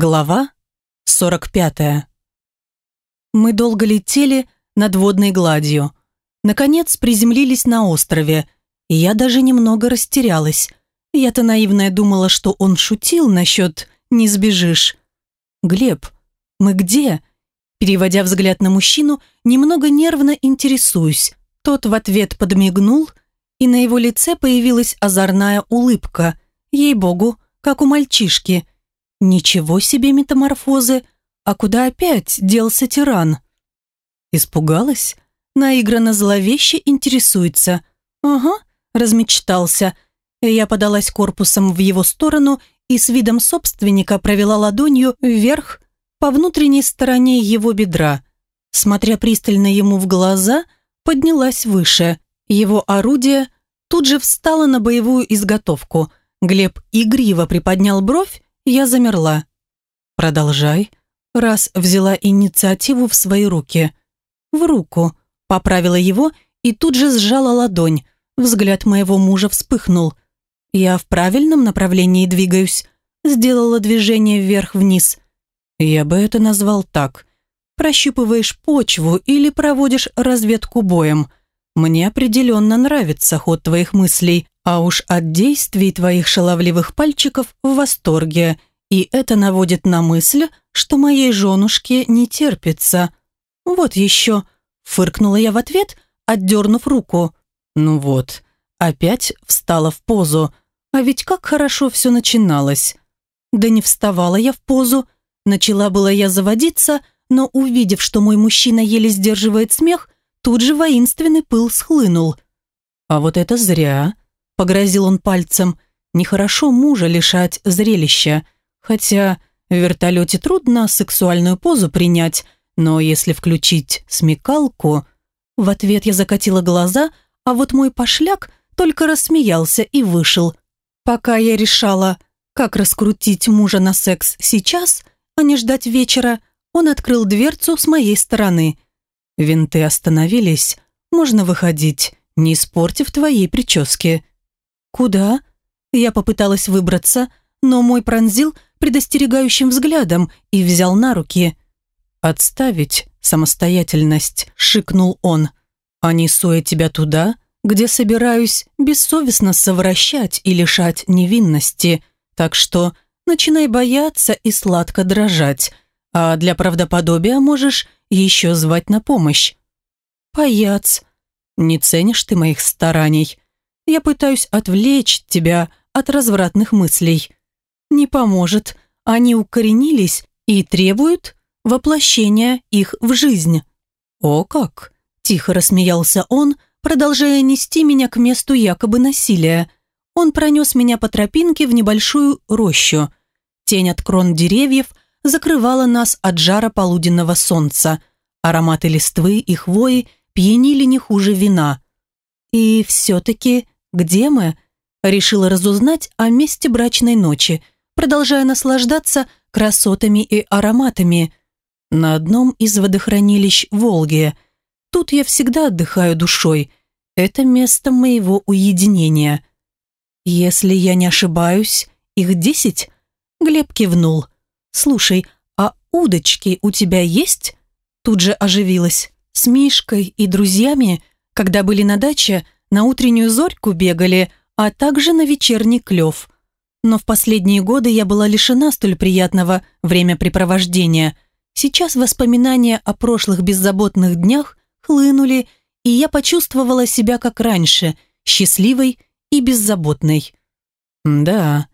Глава 45. Мы долго летели над водной гладью. Наконец приземлились на острове, и я даже немного растерялась. Я-то наивная думала, что он шутил насчет «не сбежишь». «Глеб, мы где?» Переводя взгляд на мужчину, немного нервно интересуюсь. Тот в ответ подмигнул, и на его лице появилась озорная улыбка. Ей-богу, как у мальчишки – Ничего себе метаморфозы! А куда опять делся тиран? Испугалась? Наигранно зловеще интересуется. Ага, размечтался. Я подалась корпусом в его сторону и с видом собственника провела ладонью вверх по внутренней стороне его бедра. Смотря пристально ему в глаза, поднялась выше. Его орудие тут же встало на боевую изготовку. Глеб игриво приподнял бровь я замерла. «Продолжай». Раз взяла инициативу в свои руки. «В руку», поправила его и тут же сжала ладонь. Взгляд моего мужа вспыхнул. «Я в правильном направлении двигаюсь», сделала движение вверх-вниз. «Я бы это назвал так. Прощупываешь почву или проводишь разведку боем. Мне определенно нравится ход твоих мыслей, а уж от действий твоих шаловливых пальчиков в восторге, и это наводит на мысль, что моей женушке не терпится. Вот еще, фыркнула я в ответ, отдернув руку. Ну вот, опять встала в позу, а ведь как хорошо все начиналось. Да не вставала я в позу, начала была я заводиться, но увидев, что мой мужчина еле сдерживает смех, тут же воинственный пыл схлынул. А вот это зря, Погрозил он пальцем. Нехорошо мужа лишать зрелища. Хотя в вертолете трудно сексуальную позу принять, но если включить смекалку... В ответ я закатила глаза, а вот мой пошляк только рассмеялся и вышел. Пока я решала, как раскрутить мужа на секс сейчас, а не ждать вечера, он открыл дверцу с моей стороны. Винты остановились, можно выходить, не испортив твоей прически. «Куда?» Я попыталась выбраться, но мой пронзил предостерегающим взглядом и взял на руки. «Отставить самостоятельность», — шикнул он. «А несу я тебя туда, где собираюсь бессовестно совращать и лишать невинности, так что начинай бояться и сладко дрожать, а для правдоподобия можешь еще звать на помощь». «Паяц, не ценишь ты моих стараний», я пытаюсь отвлечь тебя от развратных мыслей. Не поможет. Они укоренились и требуют воплощения их в жизнь. О как! Тихо рассмеялся он, продолжая нести меня к месту якобы насилия. Он пронес меня по тропинке в небольшую рощу. Тень от крон деревьев закрывала нас от жара полуденного солнца. Ароматы листвы и хвои пьянили не хуже вина. И все-таки где мы? Решила разузнать о месте брачной ночи, продолжая наслаждаться красотами и ароматами. На одном из водохранилищ Волги. Тут я всегда отдыхаю душой. Это место моего уединения. Если я не ошибаюсь, их десять? Глеб кивнул. Слушай, а удочки у тебя есть? Тут же оживилась. С Мишкой и друзьями, когда были на даче, на утреннюю зорьку бегали, а также на вечерний клев. Но в последние годы я была лишена столь приятного времяпрепровождения. Сейчас воспоминания о прошлых беззаботных днях хлынули, и я почувствовала себя как раньше, счастливой и беззаботной. Да,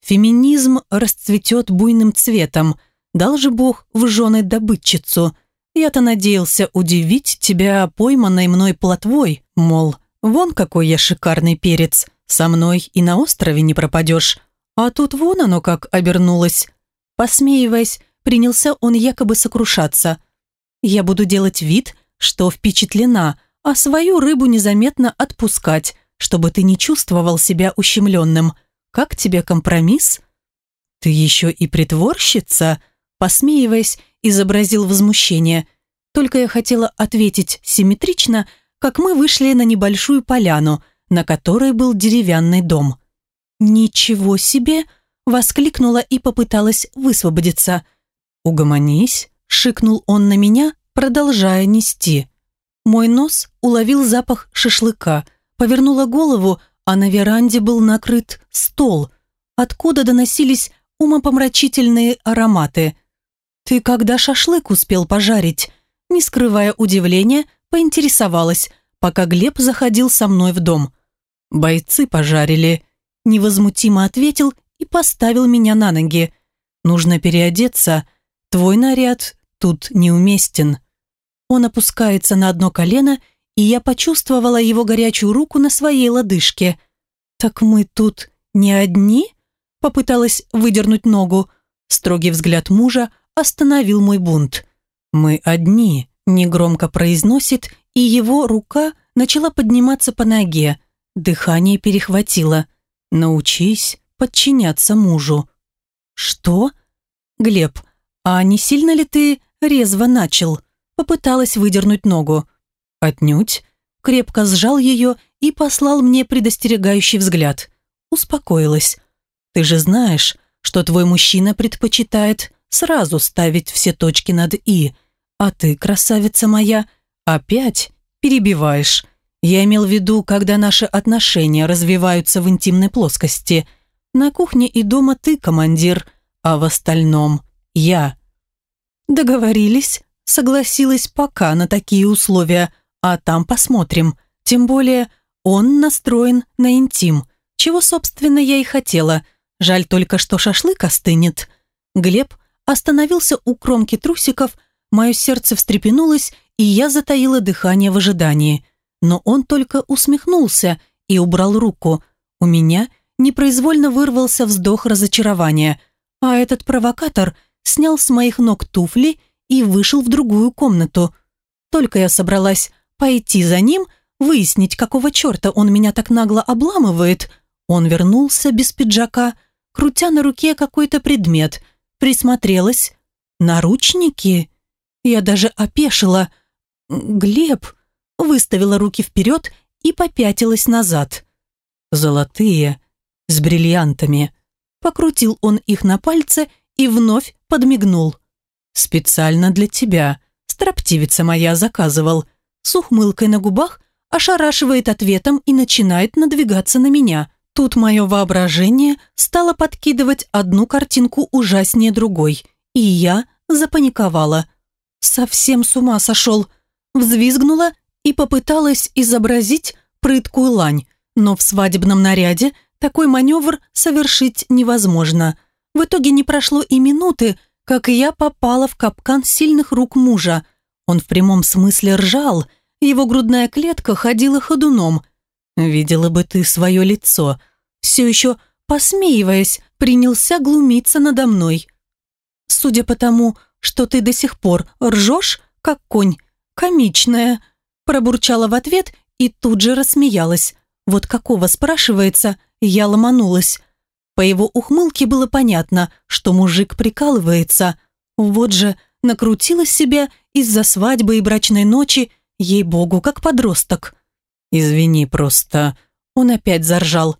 феминизм расцветет буйным цветом, дал же Бог в жены добытчицу. Я-то надеялся удивить тебя пойманной мной плотвой, мол, Вон какой я шикарный перец. Со мной и на острове не пропадешь. А тут вон оно как обернулось. Посмеиваясь, принялся он якобы сокрушаться. Я буду делать вид, что впечатлена, а свою рыбу незаметно отпускать, чтобы ты не чувствовал себя ущемленным. Как тебе компромисс? Ты еще и притворщица? Посмеиваясь, изобразил возмущение. Только я хотела ответить симметрично, как мы вышли на небольшую поляну, на которой был деревянный дом. «Ничего себе! воскликнула и попыталась высвободиться. «Угомонись», — шикнул он на меня, продолжая нести. Мой нос уловил запах шашлыка, повернула голову, а на веранде был накрыт стол, откуда доносились умопомрачительные ароматы. «Ты когда шашлык успел пожарить?» Не скрывая удивления, поинтересовалась, пока Глеб заходил со мной в дом. «Бойцы пожарили», – невозмутимо ответил и поставил меня на ноги. «Нужно переодеться. Твой наряд тут неуместен». Он опускается на одно колено, и я почувствовала его горячую руку на своей лодыжке. «Так мы тут не одни?» Попыталась выдернуть ногу. Строгий взгляд мужа остановил мой бунт. «Мы одни», – негромко произносит, и его рука начала подниматься по ноге. Дыхание перехватило. «Научись подчиняться мужу». «Что?» «Глеб, а не сильно ли ты резво начал?» Попыталась выдернуть ногу. «Отнюдь». Крепко сжал ее и послал мне предостерегающий взгляд. Успокоилась. «Ты же знаешь, что твой мужчина предпочитает сразу ставить все точки над «и», а ты, красавица моя, опять перебиваешь. Я имел в виду, когда наши отношения развиваются в интимной плоскости. На кухне и дома ты командир, а в остальном я. Договорились, согласилась пока на такие условия, а там посмотрим. Тем более он настроен на интим, чего, собственно, я и хотела. Жаль только, что шашлык остынет. Глеб остановился у кромки трусиков, мое сердце встрепенулось, и я затаила дыхание в ожидании. Но он только усмехнулся и убрал руку. У меня непроизвольно вырвался вздох разочарования, а этот провокатор снял с моих ног туфли и вышел в другую комнату. Только я собралась пойти за ним, выяснить, какого черта он меня так нагло обламывает, он вернулся без пиджака, крутя на руке какой-то предмет – Присмотрелась. Наручники? Я даже опешила. Глеб выставила руки вперед и попятилась назад. Золотые, с бриллиантами. Покрутил он их на пальце и вновь подмигнул. «Специально для тебя, строптивица моя, заказывал». С ухмылкой на губах ошарашивает ответом и начинает надвигаться на меня. Тут мое воображение стало подкидывать одну картинку ужаснее другой, и я запаниковала. Совсем с ума сошел. Взвизгнула и попыталась изобразить прыткую лань, но в свадебном наряде такой маневр совершить невозможно. В итоге не прошло и минуты, как я попала в капкан сильных рук мужа. Он в прямом смысле ржал, его грудная клетка ходила ходуном. «Видела бы ты свое лицо», все еще посмеиваясь, принялся глумиться надо мной. «Судя по тому, что ты до сих пор ржешь, как конь, комичная», пробурчала в ответ и тут же рассмеялась. Вот какого, спрашивается, я ломанулась. По его ухмылке было понятно, что мужик прикалывается. Вот же, накрутила себя из-за свадьбы и брачной ночи, ей-богу, как подросток. «Извини просто», он опять заржал.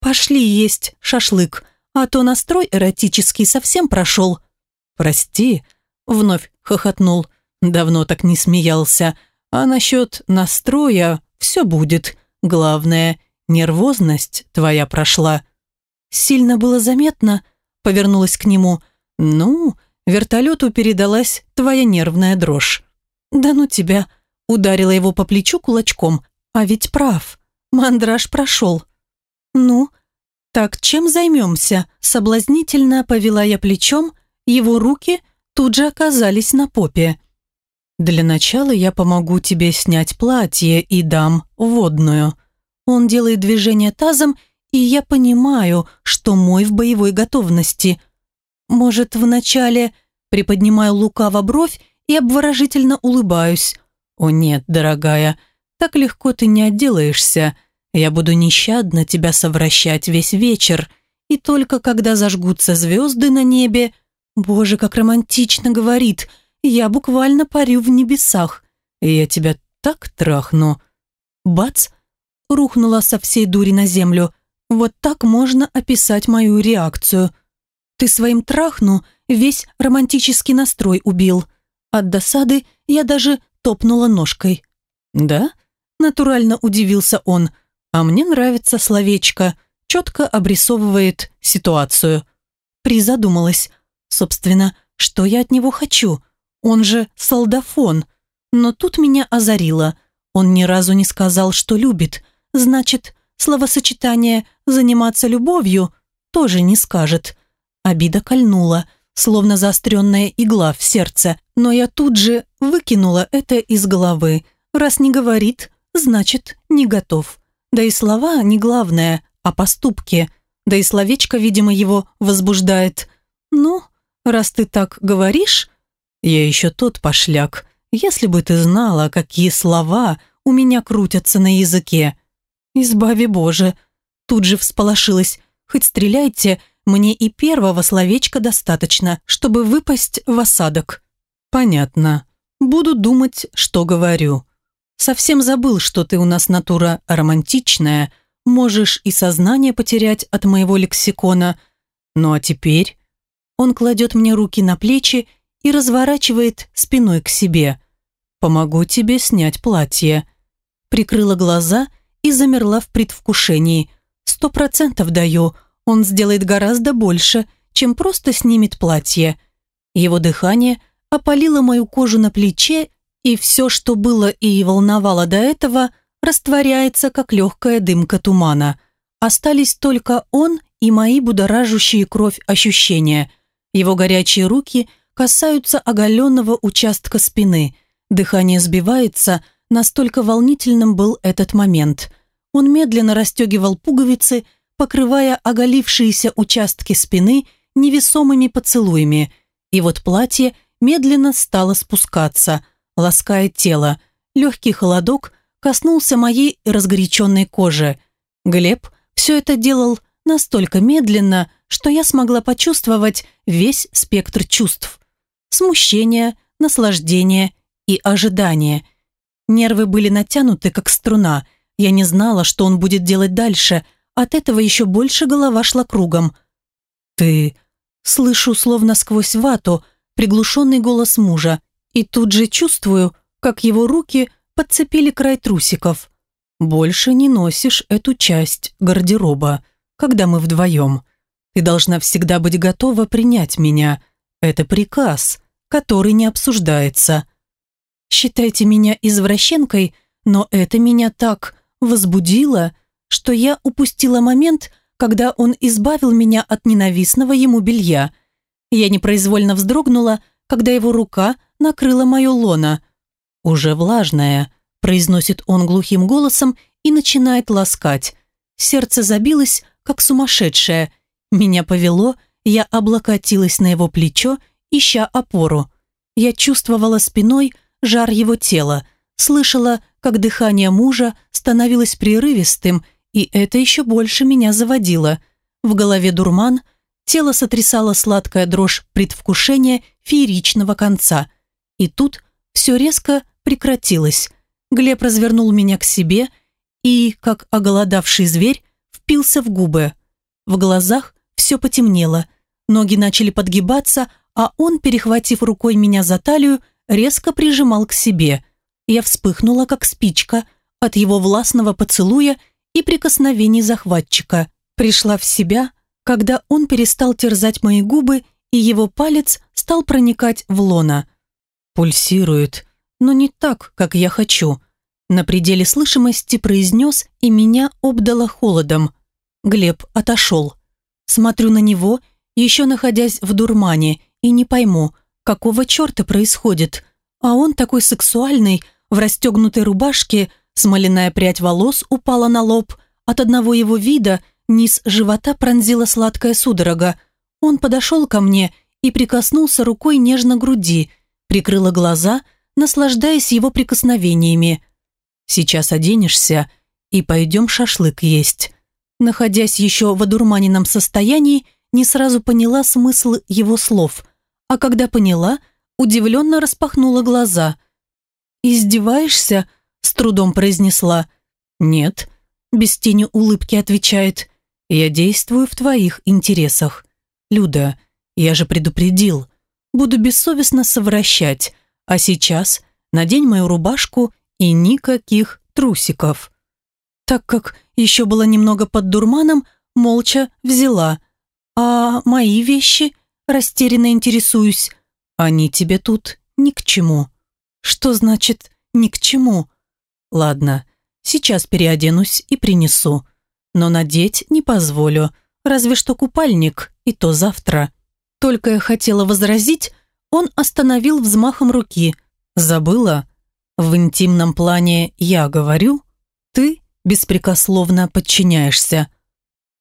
«Пошли есть шашлык, а то настрой эротический совсем прошел». «Прости», — вновь хохотнул, давно так не смеялся, «а насчет настроя все будет. Главное, нервозность твоя прошла». Сильно было заметно, повернулась к нему. «Ну, вертолету передалась твоя нервная дрожь». «Да ну тебя!» Ударила его по плечу кулачком. «А ведь прав. Мандраж прошел. «Ну, так чем займемся?» Соблазнительно повела я плечом, его руки тут же оказались на попе. «Для начала я помогу тебе снять платье и дам водную». Он делает движение тазом, и я понимаю, что мой в боевой готовности. Может, вначале приподнимаю лукаво бровь и обворожительно улыбаюсь. «О нет, дорогая, так легко ты не отделаешься. Я буду нещадно тебя совращать весь вечер, и только когда зажгутся звезды на небе... Боже, как романтично говорит, я буквально парю в небесах, я тебя так трахну. Бац! Рухнула со всей дури на землю. Вот так можно описать мою реакцию. Ты своим трахну весь романтический настрой убил. От досады я даже топнула ножкой. «Да?» – натурально удивился он. «А мне нравится словечко. Четко обрисовывает ситуацию». Призадумалась. Собственно, что я от него хочу? Он же солдафон. Но тут меня озарило. Он ни разу не сказал, что любит. Значит, словосочетание «заниматься любовью» тоже не скажет. Обида кольнула, словно заостренная игла в сердце, но я тут же выкинула это из головы. Раз не говорит, значит, не готов. Да и слова не главное, а поступки. Да и словечко, видимо, его возбуждает. Ну, раз ты так говоришь... Я еще тот пошляк. Если бы ты знала, какие слова у меня крутятся на языке. Избави Боже. Тут же всполошилась. Хоть стреляйте, мне и первого словечка достаточно, чтобы выпасть в осадок. Понятно. Буду думать, что говорю. Совсем забыл, что ты у нас натура романтичная, можешь и сознание потерять от моего лексикона. Ну а теперь... Он кладет мне руки на плечи и разворачивает спиной к себе. «Помогу тебе снять платье». Прикрыла глаза и замерла в предвкушении. «Сто процентов даю, он сделает гораздо больше, чем просто снимет платье. Его дыхание опалило мою кожу на плече, и все, что было и волновало до этого, растворяется, как легкая дымка тумана. Остались только он и мои будоражащие кровь ощущения. Его горячие руки касаются оголенного участка спины. Дыхание сбивается, настолько волнительным был этот момент. Он медленно расстегивал пуговицы, покрывая оголившиеся участки спины невесомыми поцелуями, и вот платье медленно стало спускаться, лаская тело. Легкий холодок коснулся моей разгоряченной кожи. Глеб все это делал настолько медленно, что я смогла почувствовать весь спектр чувств. Смущение, наслаждение и ожидание. Нервы были натянуты, как струна. Я не знала, что он будет делать дальше – от этого еще больше голова шла кругом. «Ты...» Слышу, словно сквозь вату, приглушенный голос мужа, и тут же чувствую, как его руки подцепили край трусиков. «Больше не носишь эту часть гардероба, когда мы вдвоем. Ты должна всегда быть готова принять меня. Это приказ, который не обсуждается. Считайте меня извращенкой, но это меня так возбудило, что я упустила момент, когда он избавил меня от ненавистного ему белья. Я непроизвольно вздрогнула, когда его рука накрыла мое лоно. «Уже влажная», – произносит он глухим голосом и начинает ласкать. Сердце забилось, как сумасшедшее. Меня повело, я облокотилась на его плечо, ища опору. Я чувствовала спиной жар его тела, слышала, как дыхание мужа становилось прерывистым и это еще больше меня заводило. В голове дурман, тело сотрясало сладкая дрожь предвкушения фееричного конца. И тут все резко прекратилось. Глеб развернул меня к себе и, как оголодавший зверь, впился в губы. В глазах все потемнело, ноги начали подгибаться, а он, перехватив рукой меня за талию, резко прижимал к себе. Я вспыхнула, как спичка, от его властного поцелуя и прикосновений захватчика. Пришла в себя, когда он перестал терзать мои губы, и его палец стал проникать в лона. Пульсирует, но не так, как я хочу. На пределе слышимости произнес, и меня обдало холодом. Глеб отошел. Смотрю на него, еще находясь в дурмане, и не пойму, какого черта происходит. А он такой сексуальный, в расстегнутой рубашке, Смоляная прядь волос упала на лоб. От одного его вида низ живота пронзила сладкая судорога. Он подошел ко мне и прикоснулся рукой нежно груди, прикрыла глаза, наслаждаясь его прикосновениями. «Сейчас оденешься и пойдем шашлык есть». Находясь еще в одурманенном состоянии, не сразу поняла смысл его слов, а когда поняла, удивленно распахнула глаза. «Издеваешься?» с трудом произнесла. «Нет», – без тени улыбки отвечает. «Я действую в твоих интересах. Люда, Я же предупредил. Буду бессовестно совращать. А сейчас надень мою рубашку и никаких трусиков. Так как еще было немного под дурманом, молча взяла. А мои вещи, растерянно интересуюсь, они тебе тут ни к чему. Что значит «ни к чему»? Ладно, сейчас переоденусь и принесу. Но надеть не позволю, разве что купальник, и то завтра. Только я хотела возразить, он остановил взмахом руки. Забыла? В интимном плане я говорю, ты беспрекословно подчиняешься.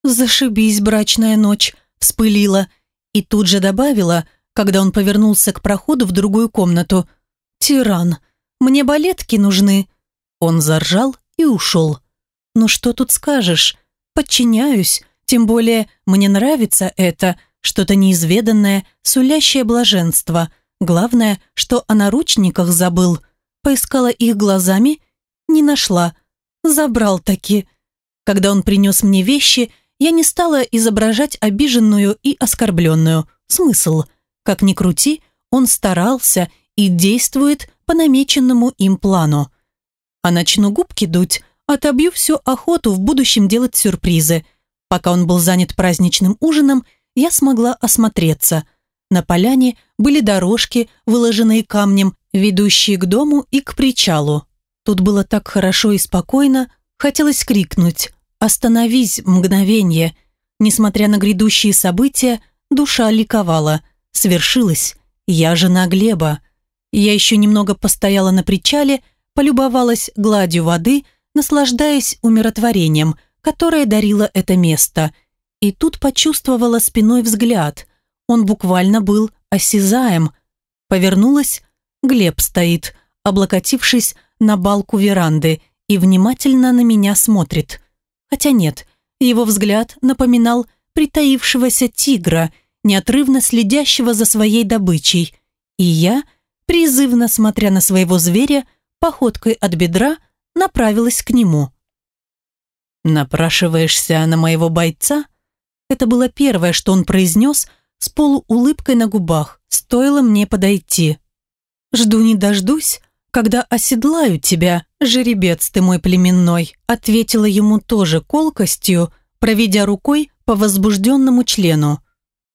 «Зашибись, брачная ночь», вспылила и тут же добавила, когда он повернулся к проходу в другую комнату. «Тиран, мне балетки нужны». Он заржал и ушел. «Ну что тут скажешь? Подчиняюсь, тем более мне нравится это, что-то неизведанное, сулящее блаженство. Главное, что о наручниках забыл. Поискала их глазами, не нашла. Забрал таки. Когда он принес мне вещи, я не стала изображать обиженную и оскорбленную. Смысл? Как ни крути, он старался и действует по намеченному им плану. А начну губки дуть, отобью всю охоту в будущем делать сюрпризы. Пока он был занят праздничным ужином, я смогла осмотреться. На поляне были дорожки, выложенные камнем, ведущие к дому и к причалу. Тут было так хорошо и спокойно, хотелось крикнуть «Остановись, мгновение!» Несмотря на грядущие события, душа ликовала. Свершилось. Я жена Глеба. Я еще немного постояла на причале, полюбовалась гладью воды, наслаждаясь умиротворением, которое дарило это место. И тут почувствовала спиной взгляд. Он буквально был осязаем. Повернулась. Глеб стоит, облокотившись на балку веранды, и внимательно на меня смотрит. Хотя нет, его взгляд напоминал притаившегося тигра, неотрывно следящего за своей добычей. И я, призывно смотря на своего зверя, походкой от бедра направилась к нему. «Напрашиваешься на моего бойца?» Это было первое, что он произнес с полуулыбкой на губах. Стоило мне подойти. «Жду не дождусь, когда оседлаю тебя, жеребец ты мой племенной», ответила ему тоже колкостью, проведя рукой по возбужденному члену.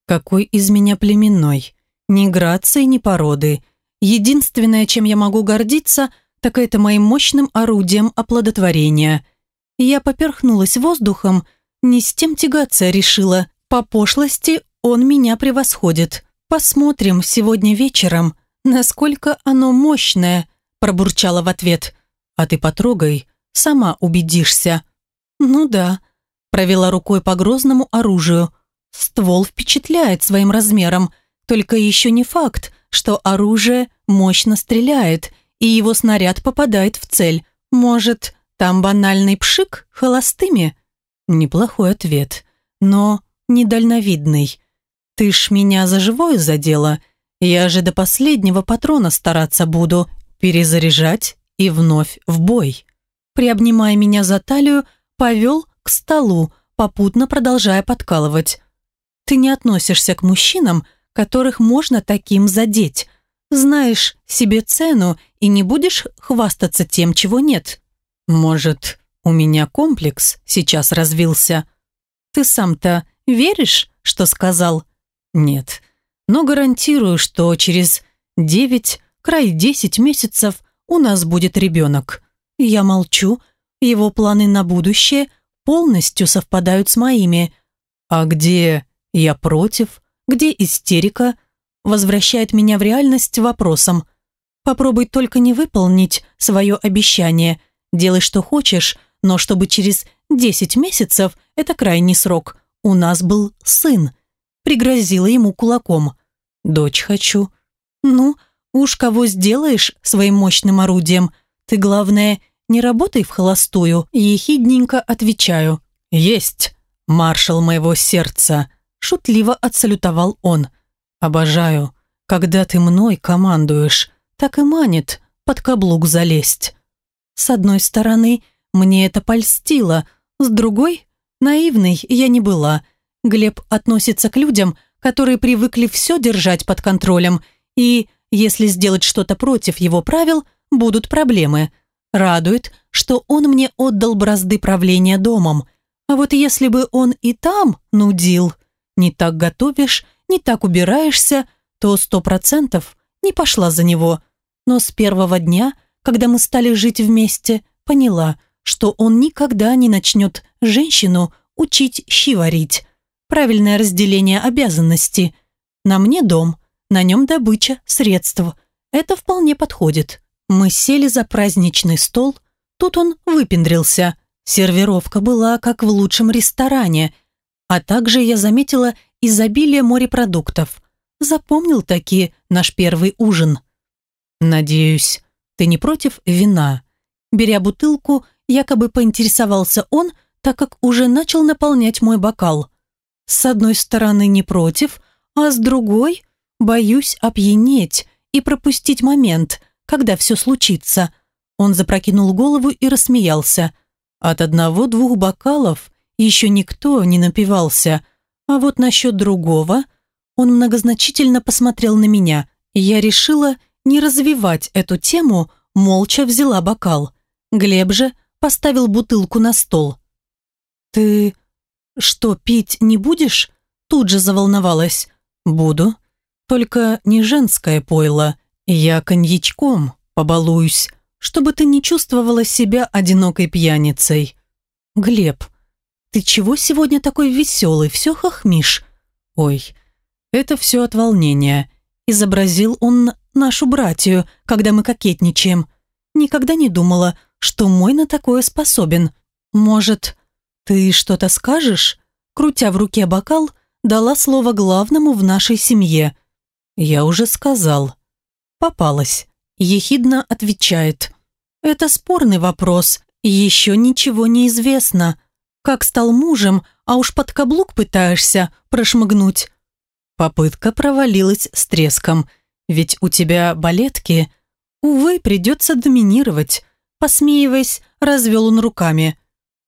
«Какой из меня племенной? Ни грации, ни породы. Единственное, чем я могу гордиться, так это моим мощным орудием оплодотворения». Я поперхнулась воздухом, не с тем тягаться решила. По пошлости он меня превосходит. Посмотрим сегодня вечером, насколько оно мощное, пробурчала в ответ. «А ты потрогай, сама убедишься». «Ну да», провела рукой по грозному оружию. Ствол впечатляет своим размером, только еще не факт, что оружие мощно стреляет, и его снаряд попадает в цель. Может, там банальный пшик холостыми? Неплохой ответ, но недальновидный. Ты ж меня за живое задела. Я же до последнего патрона стараться буду, перезаряжать и вновь в бой. Приобнимая меня за талию, повел к столу, попутно продолжая подкалывать. «Ты не относишься к мужчинам, которых можно таким задеть. Знаешь себе цену и не будешь хвастаться тем, чего нет. Может, у меня комплекс сейчас развился? Ты сам-то веришь, что сказал? Нет, но гарантирую, что через девять край 10 месяцев у нас будет ребенок. Я молчу, его планы на будущее полностью совпадают с моими. А где я против, где истерика, возвращает меня в реальность вопросом. Попробуй только не выполнить свое обещание. Делай, что хочешь, но чтобы через 10 месяцев, это крайний срок, у нас был сын. Пригрозила ему кулаком. Дочь хочу. Ну, Уж кого сделаешь своим мощным орудием, ты, главное, не работай в холостую, ехидненько отвечаю. Есть, маршал моего сердца, шутливо отсалютовал он. Обожаю, когда ты мной командуешь, так и манит под каблук залезть. С одной стороны, мне это польстило, с другой, наивной я не была. Глеб относится к людям, которые привыкли все держать под контролем, и, если сделать что-то против его правил, будут проблемы. Радует, что он мне отдал бразды правления домом. А вот если бы он и там нудил, не так готовишь, не так убираешься, то сто процентов не пошла за него. Но с первого дня, когда мы стали жить вместе, поняла, что он никогда не начнет женщину учить щи варить. Правильное разделение обязанностей. На мне дом, на нем добыча средств. Это вполне подходит. Мы сели за праздничный стол, тут он выпендрился. Сервировка была как в лучшем ресторане, а также я заметила изобилие морепродуктов. Запомнил таки наш первый ужин. «Надеюсь, ты не против вина?» Беря бутылку, якобы поинтересовался он, так как уже начал наполнять мой бокал. С одной стороны не против, а с другой боюсь опьянеть и пропустить момент, когда все случится. Он запрокинул голову и рассмеялся. От одного-двух бокалов еще никто не напивался, а вот насчет другого он многозначительно посмотрел на меня. Я решила не развивать эту тему, молча взяла бокал. Глеб же поставил бутылку на стол. «Ты что, пить не будешь?» Тут же заволновалась. «Буду. Только не женское пойло. Я коньячком побалуюсь, чтобы ты не чувствовала себя одинокой пьяницей». «Глеб, ты чего сегодня такой веселый, все хохмишь?» «Ой, это все от волнения», – изобразил он нашу братью, когда мы кокетничаем. Никогда не думала, что мой на такое способен. Может, ты что-то скажешь? Крутя в руке бокал, дала слово главному в нашей семье. Я уже сказал. Попалась. Ехидно отвечает. Это спорный вопрос, еще ничего не известно. Как стал мужем, а уж под каблук пытаешься прошмыгнуть. Попытка провалилась с треском. Ведь у тебя балетки. Увы, придется доминировать. Посмеиваясь, развел он руками.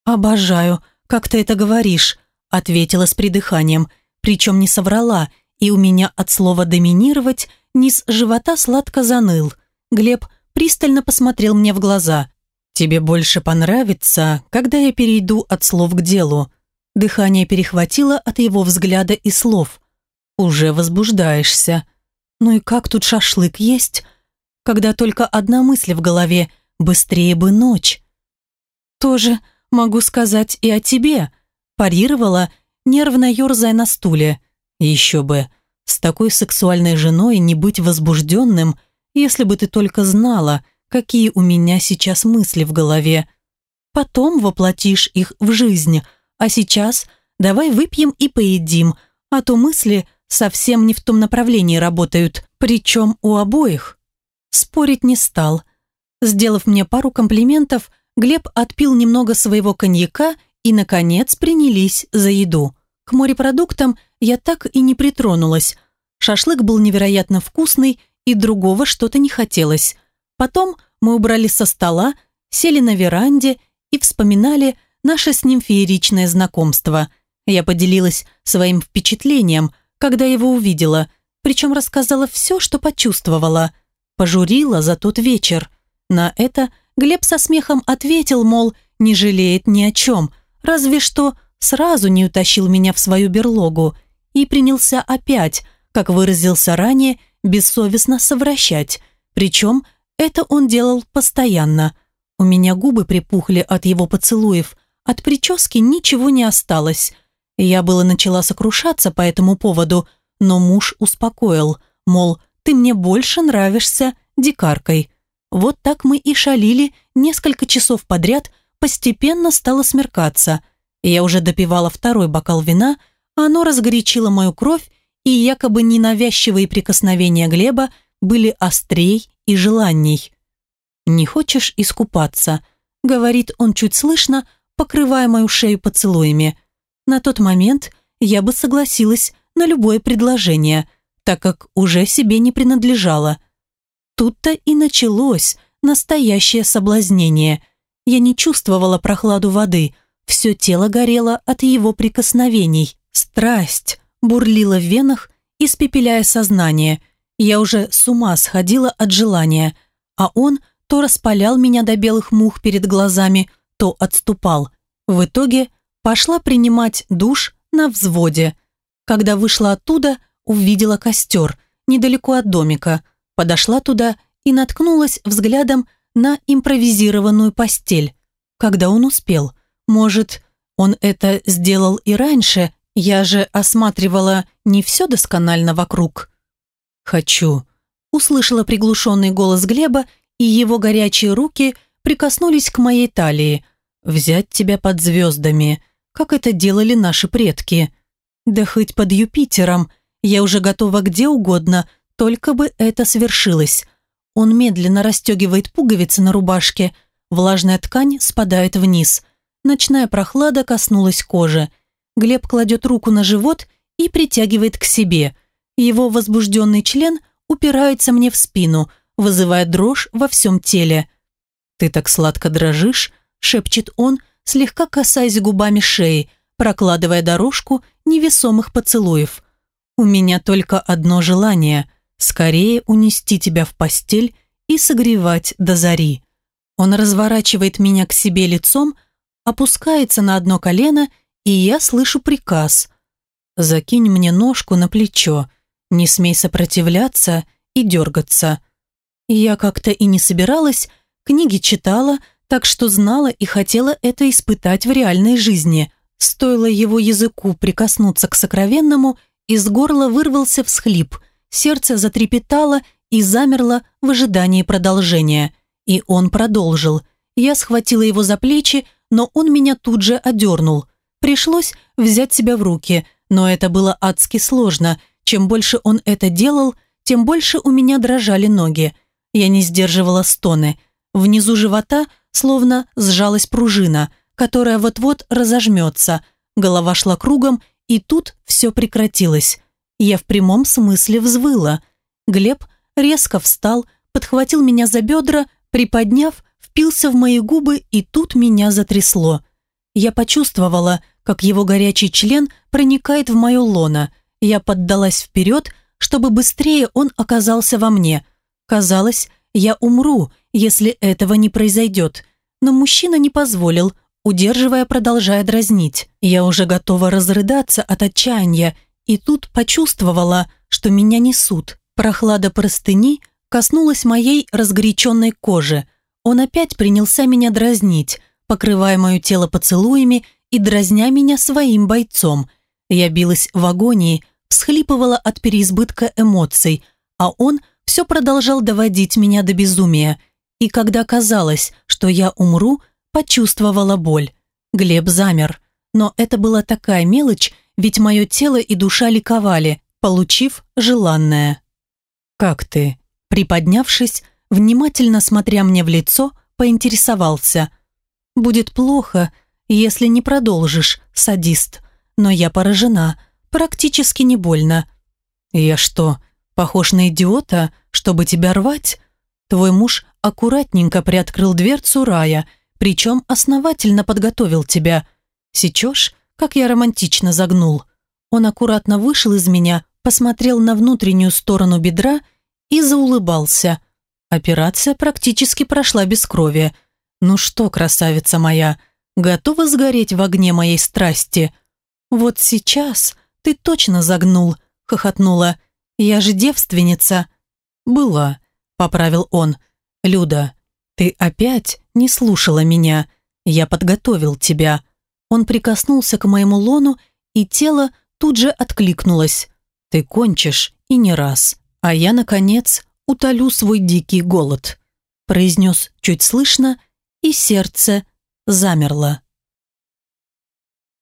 «Обожаю, как ты это говоришь», ответила с придыханием, причем не соврала, и у меня от слова «доминировать» низ живота сладко заныл. Глеб пристально посмотрел мне в глаза. «Тебе больше понравится, когда я перейду от слов к делу». Дыхание перехватило от его взгляда и слов. «Уже возбуждаешься». Ну и как тут шашлык есть, когда только одна мысль в голове «быстрее бы ночь». «Тоже могу сказать и о тебе», парировала, нервно ерзая на стуле. «Еще бы, с такой сексуальной женой не быть возбужденным, если бы ты только знала, какие у меня сейчас мысли в голове. Потом воплотишь их в жизнь, а сейчас давай выпьем и поедим, а то мысли – совсем не в том направлении работают, причем у обоих. Спорить не стал. Сделав мне пару комплиментов, Глеб отпил немного своего коньяка и, наконец, принялись за еду. К морепродуктам я так и не притронулась. Шашлык был невероятно вкусный, и другого что-то не хотелось. Потом мы убрали со стола, сели на веранде и вспоминали наше с ним фееричное знакомство. Я поделилась своим впечатлением – когда его увидела, причем рассказала все, что почувствовала. Пожурила за тот вечер. На это Глеб со смехом ответил, мол, не жалеет ни о чем, разве что сразу не утащил меня в свою берлогу и принялся опять, как выразился ранее, бессовестно совращать. Причем это он делал постоянно. У меня губы припухли от его поцелуев, от прически ничего не осталось – я было начала сокрушаться по этому поводу, но муж успокоил, мол, ты мне больше нравишься дикаркой. Вот так мы и шалили несколько часов подряд, постепенно стало смеркаться. Я уже допивала второй бокал вина, оно разгорячило мою кровь, и якобы ненавязчивые прикосновения Глеба были острей и желанней. «Не хочешь искупаться?» — говорит он чуть слышно, покрывая мою шею поцелуями — на тот момент я бы согласилась на любое предложение, так как уже себе не принадлежала. Тут-то и началось настоящее соблазнение. Я не чувствовала прохладу воды, все тело горело от его прикосновений. Страсть бурлила в венах, испепеляя сознание. Я уже с ума сходила от желания, а он то распалял меня до белых мух перед глазами, то отступал. В итоге пошла принимать душ на взводе. Когда вышла оттуда, увидела костер недалеко от домика, подошла туда и наткнулась взглядом на импровизированную постель. Когда он успел? Может, он это сделал и раньше, я же осматривала не все досконально вокруг. «Хочу», — услышала приглушенный голос Глеба, и его горячие руки прикоснулись к моей талии. «Взять тебя под звездами, как это делали наши предки. Да хоть под Юпитером, я уже готова где угодно, только бы это свершилось». Он медленно расстегивает пуговицы на рубашке, влажная ткань спадает вниз. Ночная прохлада коснулась кожи. Глеб кладет руку на живот и притягивает к себе. Его возбужденный член упирается мне в спину, вызывая дрожь во всем теле. «Ты так сладко дрожишь», — шепчет он, слегка касаясь губами шеи, прокладывая дорожку невесомых поцелуев. «У меня только одно желание — скорее унести тебя в постель и согревать до зари». Он разворачивает меня к себе лицом, опускается на одно колено, и я слышу приказ. «Закинь мне ножку на плечо, не смей сопротивляться и дергаться». Я как-то и не собиралась, книги читала, так что знала и хотела это испытать в реальной жизни. Стоило его языку прикоснуться к сокровенному, из горла вырвался всхлип, сердце затрепетало и замерло в ожидании продолжения. И он продолжил. Я схватила его за плечи, но он меня тут же одернул. Пришлось взять себя в руки, но это было адски сложно. Чем больше он это делал, тем больше у меня дрожали ноги. Я не сдерживала стоны. Внизу живота словно сжалась пружина, которая вот-вот разожмется. Голова шла кругом, и тут все прекратилось. Я в прямом смысле взвыла. Глеб резко встал, подхватил меня за бедра, приподняв, впился в мои губы, и тут меня затрясло. Я почувствовала, как его горячий член проникает в мое лоно. Я поддалась вперед, чтобы быстрее он оказался во мне. Казалось, я умру, если этого не произойдет. Но мужчина не позволил, удерживая, продолжая дразнить. Я уже готова разрыдаться от отчаяния, и тут почувствовала, что меня несут. Прохлада простыни коснулась моей разгоряченной кожи. Он опять принялся меня дразнить, покрывая мое тело поцелуями и дразня меня своим бойцом. Я билась в агонии, всхлипывала от переизбытка эмоций, а он все продолжал доводить меня до безумия. И когда казалось, что я умру, почувствовала боль. Глеб замер. Но это была такая мелочь, ведь мое тело и душа ликовали, получив желанное. «Как ты?» Приподнявшись, внимательно смотря мне в лицо, поинтересовался. «Будет плохо, если не продолжишь, садист. Но я поражена, практически не больно». «Я что, Похож на идиота, чтобы тебя рвать. Твой муж аккуратненько приоткрыл дверцу рая, причем основательно подготовил тебя. Сечешь, как я романтично загнул. Он аккуратно вышел из меня, посмотрел на внутреннюю сторону бедра и заулыбался. Операция практически прошла без крови. Ну что, красавица моя, готова сгореть в огне моей страсти? Вот сейчас ты точно загнул, хохотнула. «Я же девственница». «Была», — поправил он. «Люда, ты опять не слушала меня. Я подготовил тебя». Он прикоснулся к моему лону, и тело тут же откликнулось. «Ты кончишь, и не раз. А я, наконец, утолю свой дикий голод», произнес чуть слышно, и сердце замерло.